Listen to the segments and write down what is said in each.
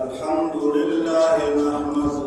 الحمد لله نحمده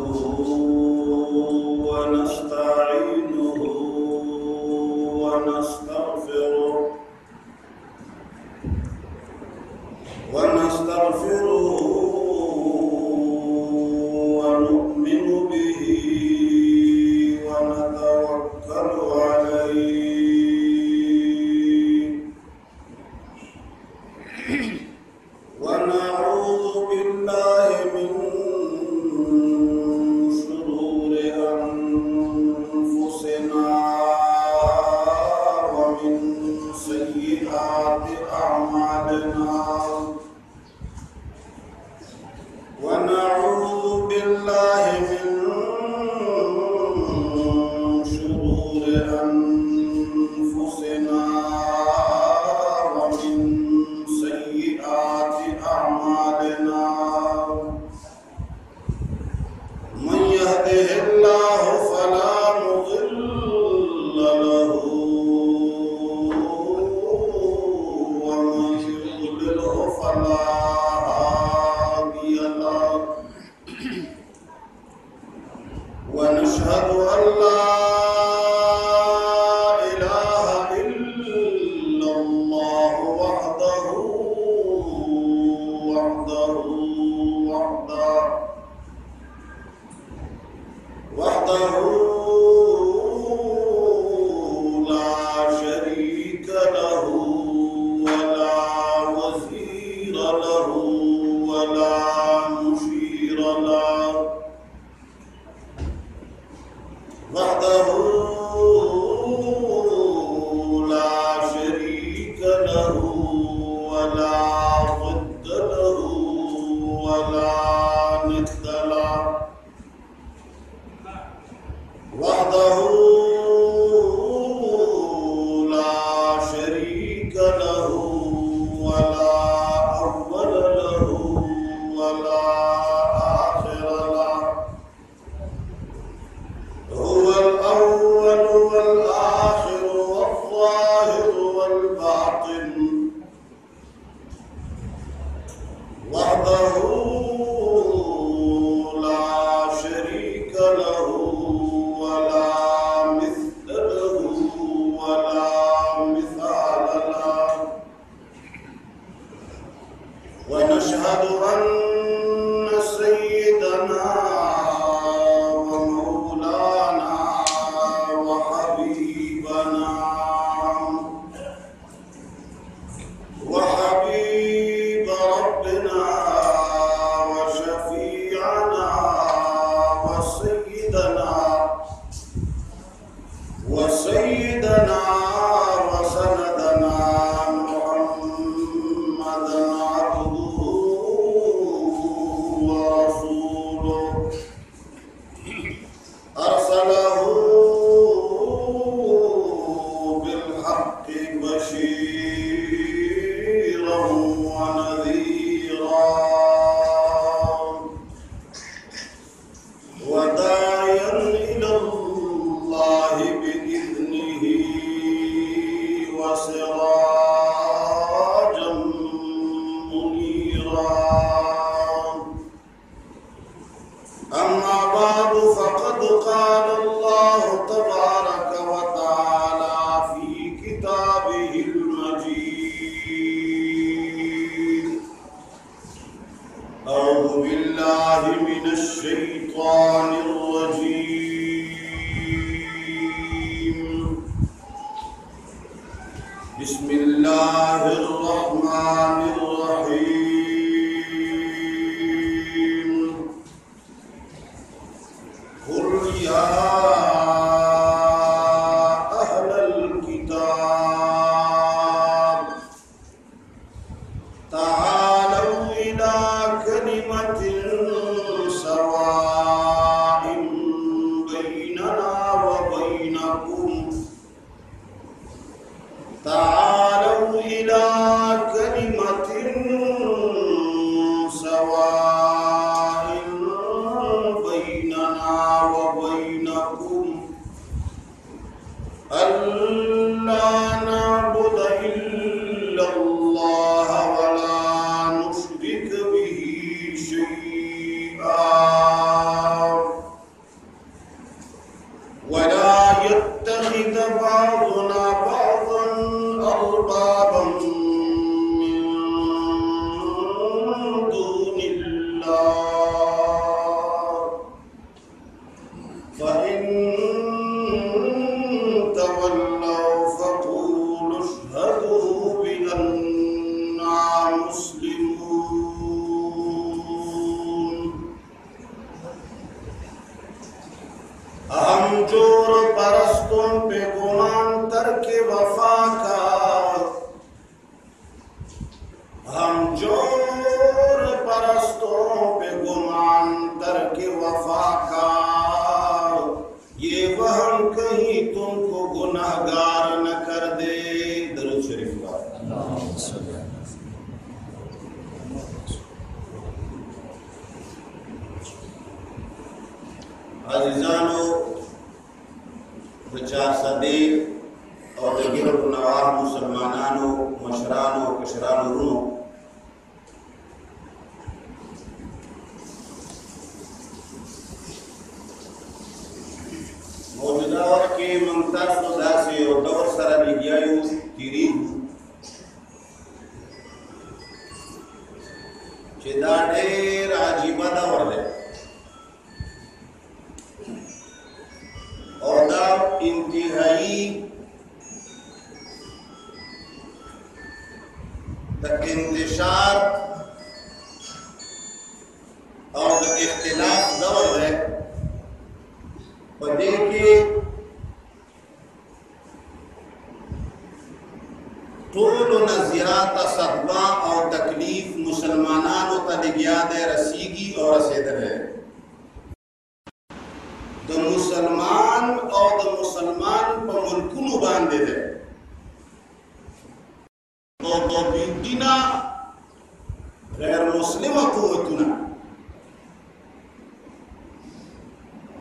جو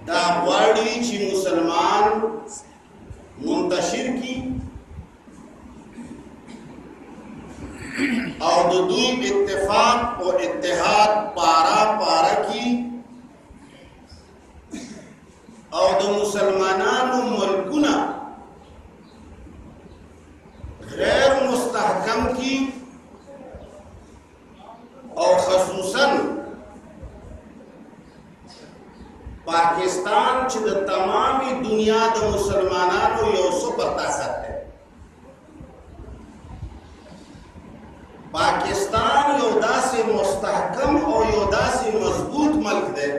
دا غواړي چې مسلمان منتشر کی او د دوی اتفاق او اتحاد پارا پارا کی او د مسلمانانو ملکونه غیر مستحکم کی او خصوصاً پاکستان چې د تمامي دنیا د مسلمانانو یو سپر طاقت دی پاکستان یو داسې مستحکم او یو داسې مضبوط ملک دی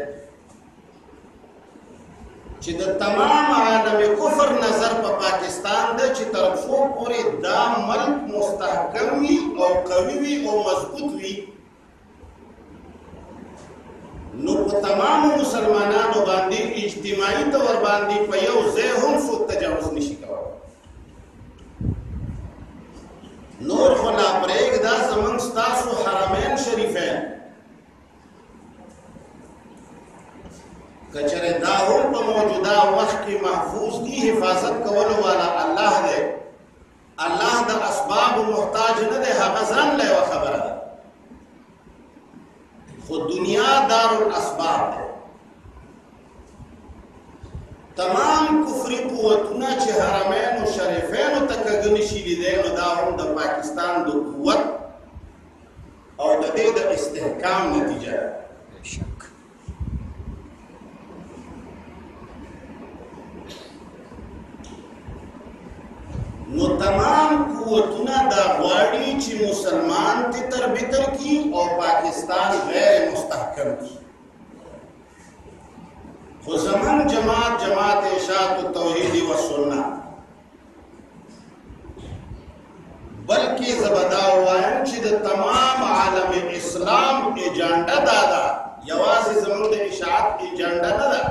چې د تمام عالم کفر نظر په پا پاکستان دی چې تر څو پورې دا ملک مستحکم وي او قوي وي او مضبوط وي نو په تمامو مسلمانانو باندې اجتماعي تور باندې په یو ځای هم څوک تجاوز نشي کولای نور خو لا پرېږ دا زمونږ ستاسو حرمین شریفین کچره دا هم په موجوده وخت کې محفوظ دي حفاظت کولو والا الله دی الله د اسباب محتاج نه دی هغه ځان له خبره ده خو دنیا دار الاسباب ده تمام کفری قوتونه چې حرمین او شریفین او تکګنی شي لیدل نو دا هم د پاکستان د قوت او د دې د استحکام نتیجه ده شک نو تمام قوتونه دا غواړي چې مسلمان ته تربیت کی او پاکستان غیر مستحکم کی۔ خو زمان جماعت جماعت اشاعت توحید و سنت۔ بلکې زبدا وایم چې د تمام عالم اسلام ایجنډا دادا یوازې زموږ د اشاعت ایجنډا نه ده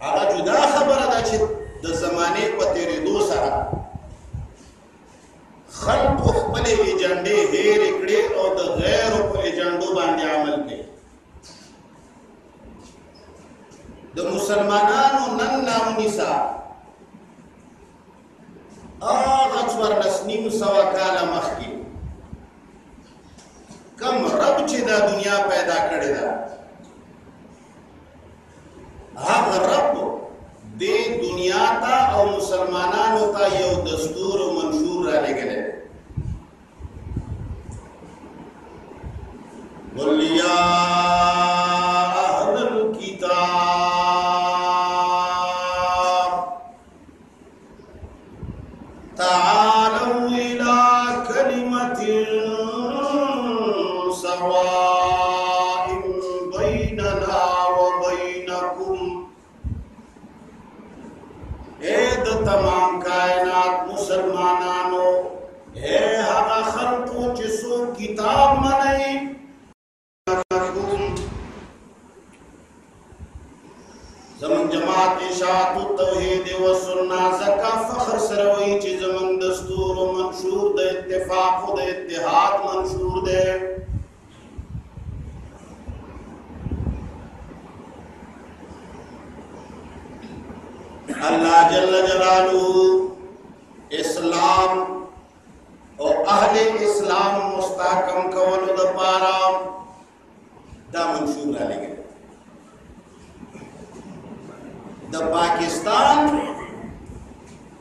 هغه جدا خبره ده چې د زمانه په تیرېدو سره خلق خپل ایجنډې هېر کړې او د غیر په ایجنډو باندې عمل کوي د مسلمانانو نن نامنیسا هغه څوار لسنیم سوا کاله مخکې کم رب چې دا دنیا پیدا کړې ده هغه رب دې دنیا تا او مسلمانانو تا یو دستور او منشور را لګلې قل یا کتاب منئ زمن جماعت اشاعت التوحید و سننا زکا فخر سروئی چی زمن دستور و منشور دے، اتفاق و دے، اتحاد منشور دے۔ اللہ جل جلالہ، اسلام او اہل اسلام مستحکم کول د پارا. دا منشور علی گئے د پاکستان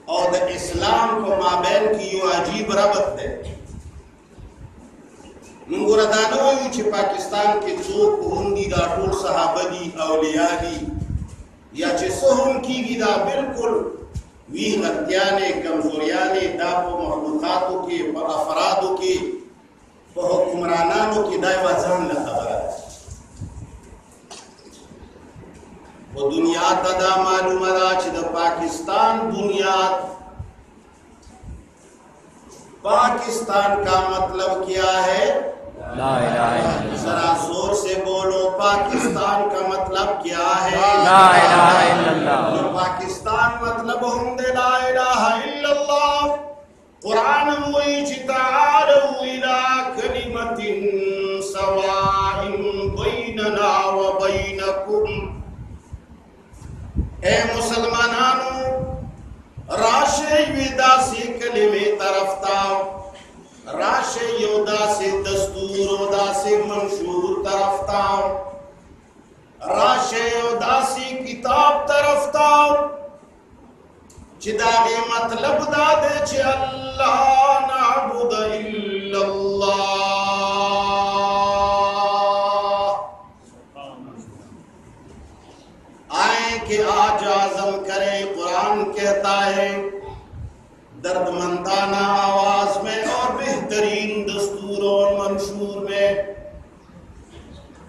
اور د اسلام کو مابین کی یو عجیب ربط ہے منگورا دانو یو چې پاکستان کې څوک هندي دا ټول صحابه دي، اولیاء دي، یا چې سهم کیږي دا بالکل وی غتیانے کمزوریانے دا په مخلوقاتو کې، په افرادو کې په حکمرانانو کې دا یو ځان له خبره په دنیا ته دا معلومه ده چې د پاکستان بنیاد پاکستان کا مطلب کیا ہے؟ لا الہ الا اللہ. ذرا زور سے بولو پاکستان کا مطلب کیا ہے؟ لا الہ الا اللہ. پاکستان مطلب ہم دے لا الہ الا اللہ. قرآن ہوئی چی تعالو الى کلمت سواء بیننا و بینکم اے مسلمانانو، راشے ویدا سے کلمے طرف تاؤ راشے یودا سے دستور ودا سے منشور طرف تاؤ راشے یودا سے کتاب طرف تاؤ چی دا مطلب دا دے چی اللہ نعبد الا اللہ۔ آئیں کہ آج آزم کرے قرآن کہتا ہے درد مندانہ آواز میں اور بہترین دستور اور منشور میں۔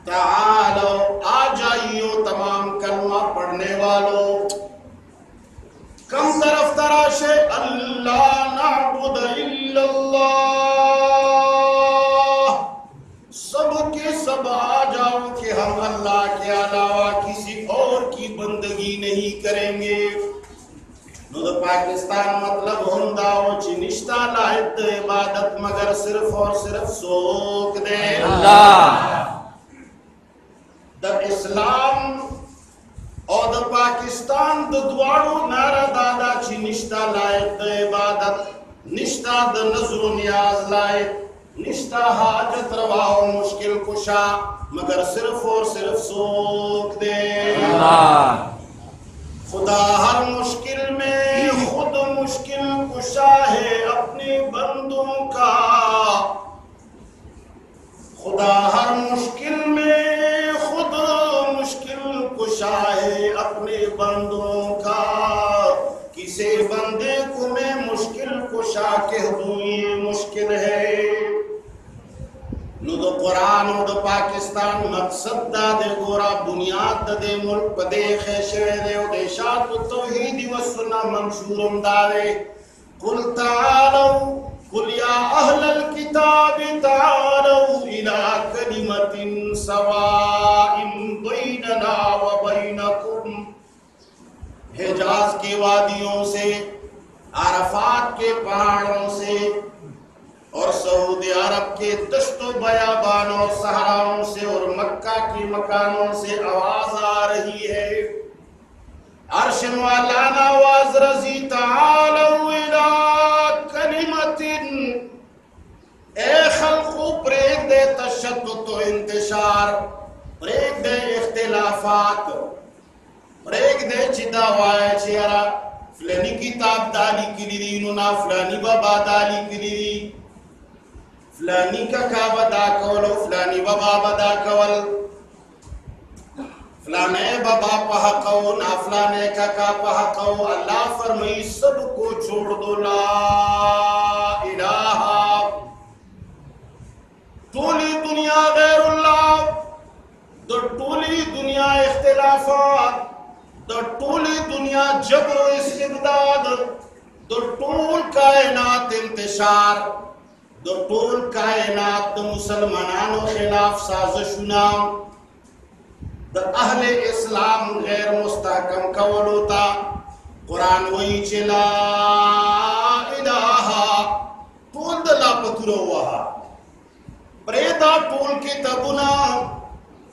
تعالو آ جائیو تمام کلمہ پڑھنے والوں کم طرف تراشے اللہ نعبد الا اللہ۔ سب کے سب آ جاؤ کہ ہم اللہ کے علاوہ کسی اور کی بندگی نہیں کریں گے۔ نو دا پاکستان مطلب ہوندا او چی نشتا لائد عبادت مگر صرف اور صرف سوک دے۔ اللہ۔ دا اسلام اور دا پاکستان دا دوارو نارا دادا چی نشتا لائد دا عبادت نشتا دا نظر و نیاز لائد نشتا حاجت روا و مشکل کشا مگر صرف اور صرف سوک دے۔ اللہ۔ خدا ہر مشکل میں خود مشکل کشا ہے اپنے بندوں کا۔ خدا ہر مشکل میں مشکل اپنے بندوں کا۔ کسی بندے کو میں مشکل کشا کہہ دوں یہ مشکل ہے۔ نو دو قرآن و دو پاکستان، مقصد دا دے گورا، بنیاد دا دے ملک پا دے خیشوے دے و دے شاعت و توحیدی و سنہ منشورم دا دے۔ قل تعالو قل یا اہل الكتاب تعالو الى کلمت سواء بیننا و بینکم۔ حجاز کی وادیوں سے، عرفات کے پہاڑوں سے، اور سعودی عرب کے دشت و بیابانوں، صحراؤں سے اور مکہ کی مکانوں سے آواز آ رہی ہے۔ عرش والانا آواز رضی تعالو الى کلمت اے خلقو پریک دے تشدد و انتشار پریک دے اختلافات۔ پریک دے چدا وائے چیارا فلانی کتاب دالی کلی دی نونا فلانی بابا دالی کلی دی۔ فلانی کا کعبہ دا کولو فلانی بابا بدا کول۔ فلانے بابا پہ قو نا فلانے کا کا پہ قو اللہ فرمائی، سب کو چھوڑ دو، لا الہ۔ تولی دنیا غیر اللہ۔ دا ٹولی دنیا اختلافات دا ٹولی دنیا جبر و استبداد دا ٹول کائنات انتشار دا ٹول کائنات دا مسلمانان و خلاف سازشونا دا اہل اسلام غیر مستحکم کولو تا قرآن وی چلا الہا ٹول دا لا پترو وہا پریدا ٹول کی تبنا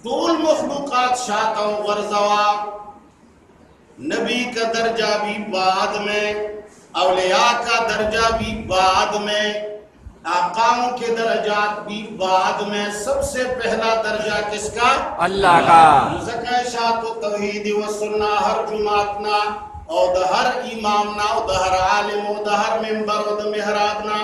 ټول مخلوقات شاته او ورزوا نبی کا درجہ بھی بعد میں اولیاء کا درجہ بھی بعد میں آقاؤں کے درجات بھی بعد میں۔ سب سے پہلا درجہ کس کا؟ اللہ کا۔ زکا شاعت و توحید و سننا ہر جماعتنا او د هر امامنا او د هر عالم او د هر منبر او د محرابنا۔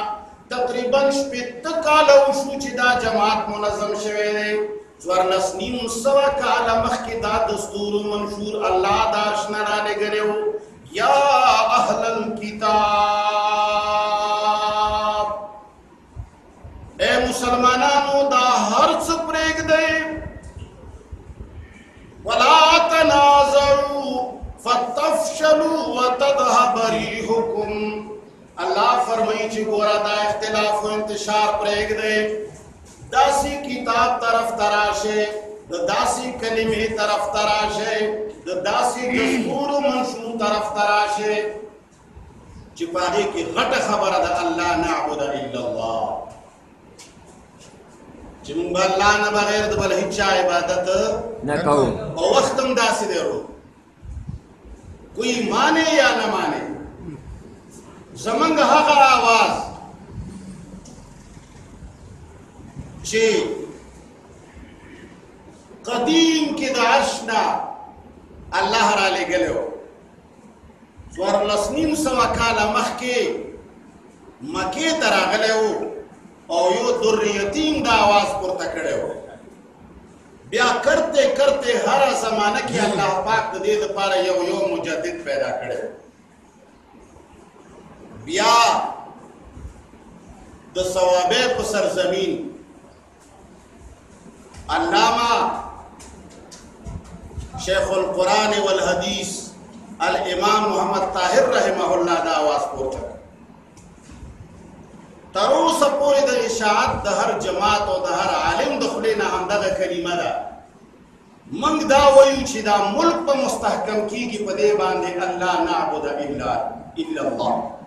تقریباً شپږ کاله وشو چې دا جماعت منظم شوه دی څوارلس نیم سوه کاله مخکې دا دستور منشور الله دا اشنا را لګلو یا اهل الكتاب اے مسلمانانو، دا هر څه پرېږدئ ولا تنازعوا فتفشلوا وتذهب ريحكم اللہ فرمائی چې ګورا دا اختلاف او انتشار پرېګ دی۔ داسی کتاب طرف تراشه د داسی کلمې طرف تراشه د داسی دستور او منشور طرف تراشه چې پاره کې غټه خبره ده الله نعبد الا الله چې موږ الله نه بغیر د بل هیڅ عبادت نہ کہو۔ او ہم داسی دے رو۔ کوئی مانے یا نہ مانے زمنگ حق آواز۔ چی قدیم کی دا عرشنا اللہ را لے گلے ہو۔ سوار لسنیم سوا کالا مخ کے مکے ترا گلے ہو او یو در یتیم دا آواز پر تکڑے ہو۔ بیا کرتے کرتے ہر زمانہ کی اللہ پاک د دې لپاره یو یو مجدد پیدا کړي بیا د ثوابه په سرزمین علامہ شیخ القرآن والحدیث الامام محمد طاہر رحمہ اللہ دا آواز پورته تروس پوری د اشاعت د هر جماعت او د هر عالم د خلینا همدغه کلمه ده منګ دا۔ وایو چې دا ملک په مستحکم کیږي په دې باندې الله نعبد الا الا الله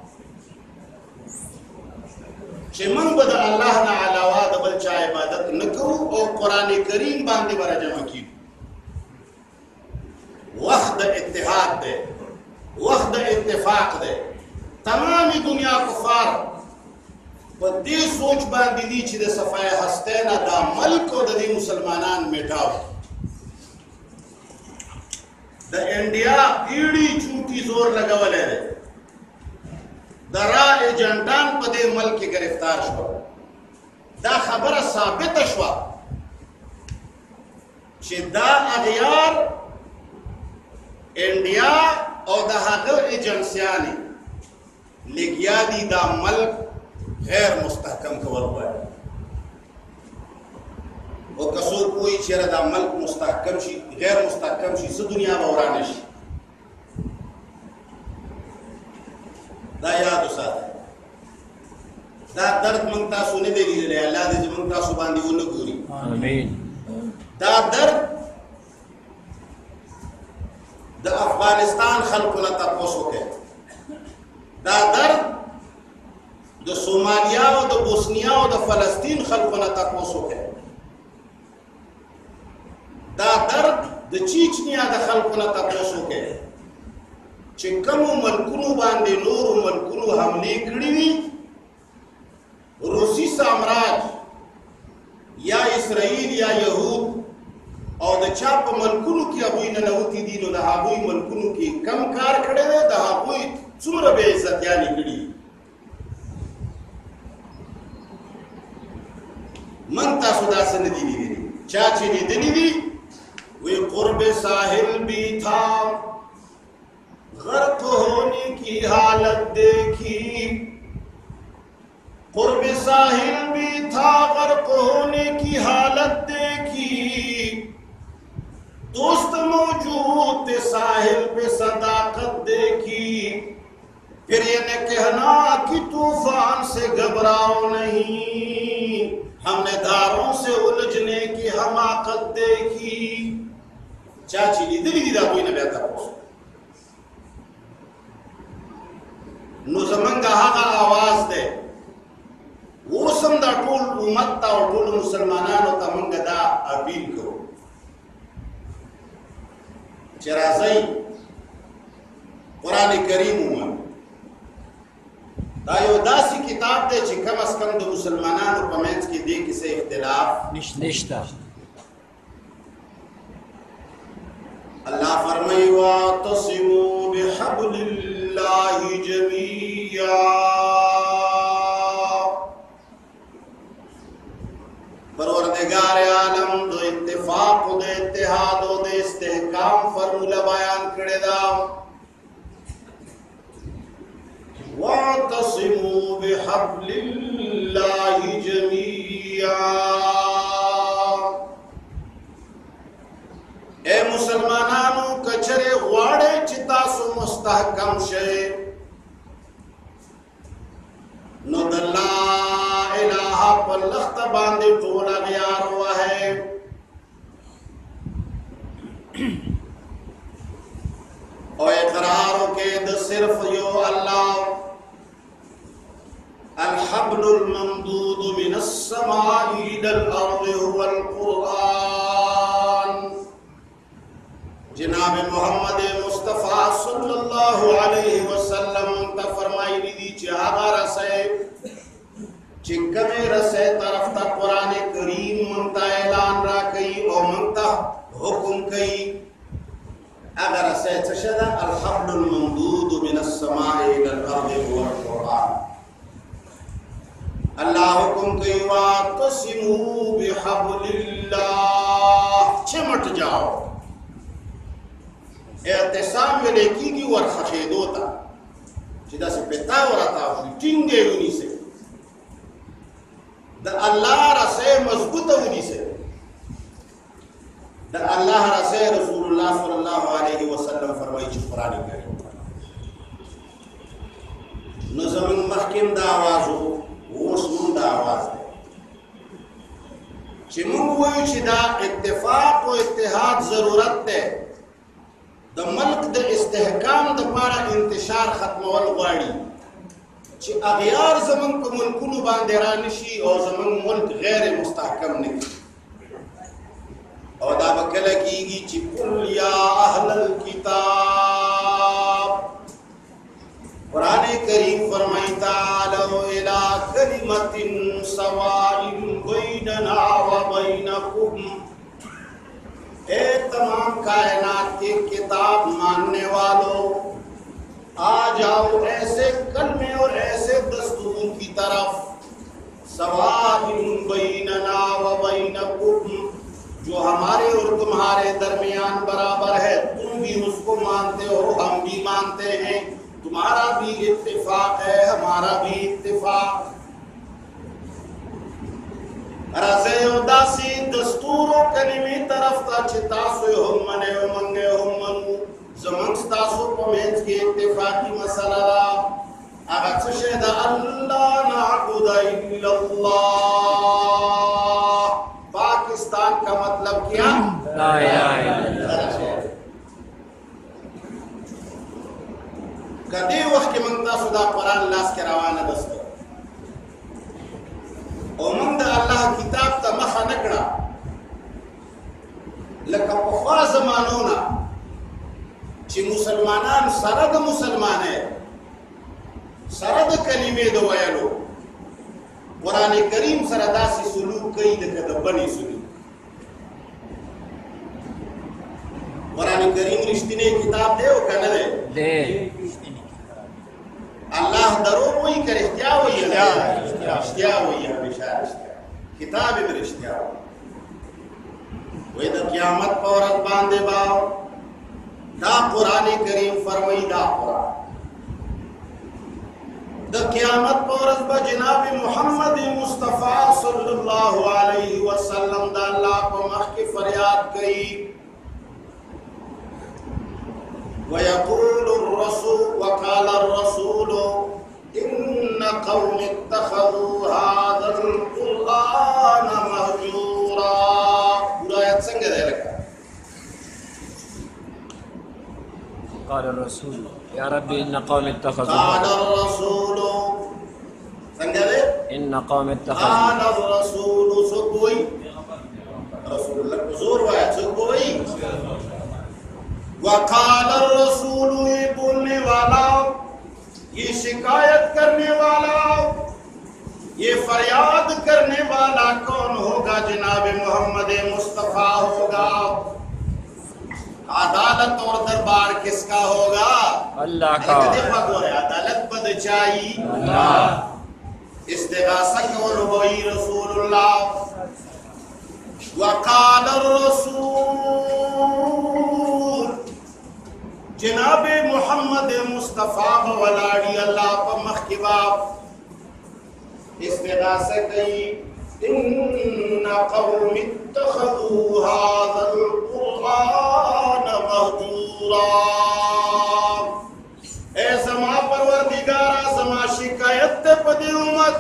چې موږ به د الله نه علاوه د بل چا عبادت نکوو او قران کریم باندې بر جمع کیږو وخت د اتحاد ده وخت د اتفاق ده تمامی دنیا کفار په دې سوچ باندې دي چې د صفای هسته نه دا ملک او د دې مسلمانان میټاو د انډیا ایډی چوټي زور لګولې ده درا ایجنټان په دې ملک کې گرفتار شو دا خبره ثابت شو چې دا اغیار انډیا او د هغه ایجنسیانی لګیا دي دا ملک غیر مستحکم کول غواړي او کسو کوئی چیرې دا ملک مستحکم شي غیر مستحکم شي څه دنیا به ورانه شي دا یاد وساته دا درد تاسو نه دی لیدلی الله دې تاسو باندې ونه ګوري آمین۔ دا درد د افغانستان خلکو نه تاسو کې دا درد د سومالیا او د بوسنیا او د فلسطین خلکو نه تاسو کې دا درد د چیچنیا د خلکو نه تاسو کې چې کوم ملکونو باندې نور ملکونو حمله کړې وي روسی سامراج یا اسرائیل یا یهود او د چا په ملکونو کې هغه نه نوتی دي نو د هغه ملکونو کې کم کار کړي دی د هغه څومره به عزت یاني کړي من تاسو دا څه نه دي لیدلي. چا چې لیدلي دي، وی قرب ساحل بھی تھا کی حالت دیکھی۔ قرب ساحل بھی تھا غرق ہونے کی حالت دیکھی۔ دوست موجود ساحل پہ صداقت دیکھی۔ پھر یہ نے کہنا کہ طوفان سے گھبراؤ نہیں۔ ہم نے داروں سے الجھنے کی حماقت دیکھی۔ چاچی لی دلی جی، دیدہ کوئی نہ بیتا پوسو نو زمنگا آغا آواز دے وہ سم دا ٹول امت تا اور ٹول مسلمانانو تا منگا دا اپیل کرو چرازی قرآن کریم اومن دا یو داسی کتاب دے چھ کم اس کم دا مسلمانانو پمینس کی دے کسے اختلاف نشتا نشتا اللہ فرمائی واعتصموا بحبل اللہ جميعا۔ پروردگار عالم دو اتفاق و دو اتحاد و دو استحکام فرمولا بیان کرے دا۔ واعتصموا بحبل اللہ جميعا۔ اے مسلمانانو، کچرے غواړې چې تاسو مستحکم شئ نو د لا اله په لخت باندې ټول غیار وه جاؤ ایسے کلمے اور ایسے دستور کی طرف۔ سواب بیننا و بینکم، جو ہمارے اور تمہارے درمیان برابر ہے، تم بھی اس کو مانتے ہو، ہم بھی مانتے ہیں۔ تمہارا بھی اتفاق ہے، ہمارا بھی اتفاق۔ رضے و داسی دستور و کلمی طرف تا چھ تاسو هم منے و منگے هم منو زمانس تاسو پمینس کی اتفاقی مسئلہ را اگر چشے دا اللہ نعبد الا اللہ پاکستان کا مطلب کیا؟ لا الہ الا اللہ کدی وخت کې موږ تاسو دا قران لاس کې روانه بسته او موږ د الله کتاب ته مخه نکړه لکه په خوا زمانونه چې مسلمانان سره د مسلمانې سره د کلمې د ویلو۔ قران کریم سره داسې سلوک کوي د بني سلوک۔ قران کریم رښتینی کتاب دی او کنه دی کر اختیا وہی ہے؟ اختیا، اختیا وہی ہے ہمیشہ اختیا کتاب میں اختیا وہی دا قیامت پورت باندے باو دا قرآن کریم فرمائی دا. قرآن دا قیامت پورت با جناب محمد مصطفیٰ صلی اللہ علیہ وسلم دا اللہ کو مخ کی فریاد کئی. ويقول الرسول وقال الرسول قوم اتخذوا هذا القرآن مهجورا پورا آیت څنګه دی لکه قال الرسول يا ربي إن قوم اتخذوا قال الرسول. دی إن قوم اتخذوا قال الرسول سکوئی رسول اللہ کو زور وایا سکوئی وقال الرسول بولنے والا یہ شکایت کرنے والا یہ فریاد کرنے والا کون ہوگا جناب محمد مصطفیٰ ہوگا؟ عدالت اور دربار کس کا ہوگا؟ اللہ کا۔ عدالت بد چاہیے اللہ استغاثہ ہوئی رسول اللہ وقال الرسول۔ جناب محمد مصطفیٰ ولاڑی اللہ پا مخباب استغاثہ کئی ان قوم اتخذوا هذا القرآن مهجورا. اے زما پروردگارا زما شکایت تے پدی امت.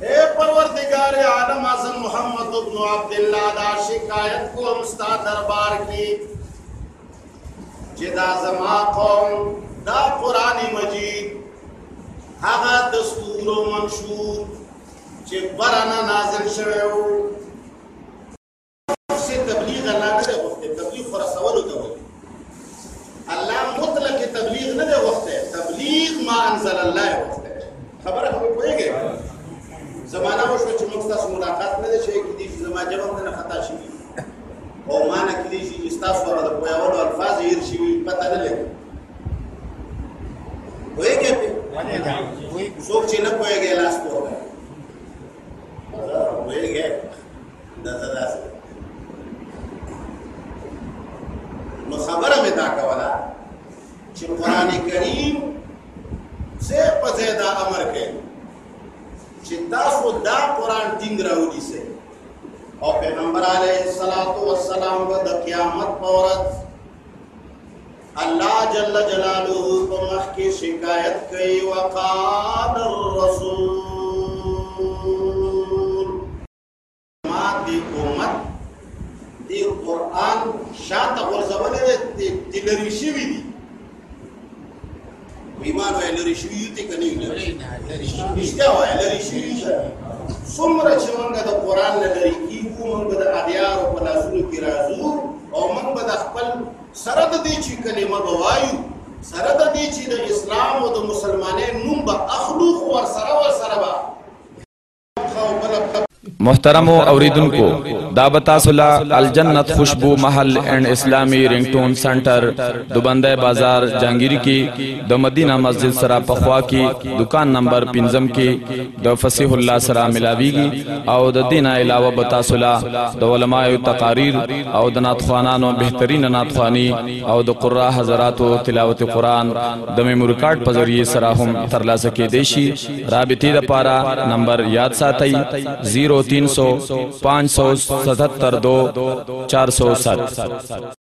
اے پروردگار عالم اعظم محمد ابن عبداللہ دا شکایت کو مستا دربار کی. جدا زما قوم دا قرآن مجید هغه دستور و منشور چې برانه نازل شوی وو سے تبلیغ الله نه دی غوښتی تبلیغ خو رسولو ته وایي الله مطلق تبلیغ نه دی غوښتی تبلیغ ما انزل الله یې غوښتی خبره خو پوهېږئ زمانه وشوه چې موږ ستاسو ملاقات نه دی شوی کېدای شي زما ژبه هم نه خطا شوي او ما نه کېدای شي چې ستاسو هغه د پوهولو الفاظ هېر شوي پته نه لګي څوک چې نه پوهېږي لاس پوهوي پوهېږئ دا څه داسې نو خبره مې دا کوله چې قران کریم زه په زیاده امر کوي چې تاسو دا قران ټینګ راوړي سه او پیغمبر علیه الصلاۃ والسلام د قیامت په ورځ الله جل جلاله په مخ کې شکایت کوي وقال الرسول ما دي امت دی قرآن شاته ورزولې دي د لری شوی دي ایمان وای لری شوی ته کني رښتیا وای لری شوی دي څومره چې موږ د قرآن نه لري کیږو موږ د اغیار په لاسونو کې راځو او موږ به د خپل سره د دې چې کلمه به وایو سره د دې چې د اسلام او د مسلمانانو نوم به اخلو خو ور سره ور سره به خو بل محترم و اوریدن کو۔ بتا سلا الجنت خوشبو محل اینڈ اسلامی رنگٹون سنٹر دوبندہ بازار جانگیری کی، دو مدینہ مسجد سرا پخوا کی، دکان نمبر پنزم کی، دو فصیح اللہ سرا ملاویگی او د دینہ علاوہ بتا سلا دو علماء تقاریر، او د ناتخوانانو بہترین ناتخوانی، او د قرآ حضرات و تلاوت قرآن د میمور کارڈ په ذریعے سرا هم ترلاسه کې دیشي رابطی د پارا نمبر یاد ساتھی زیرو تین سو پانچ سو ستتر دو چار سو سات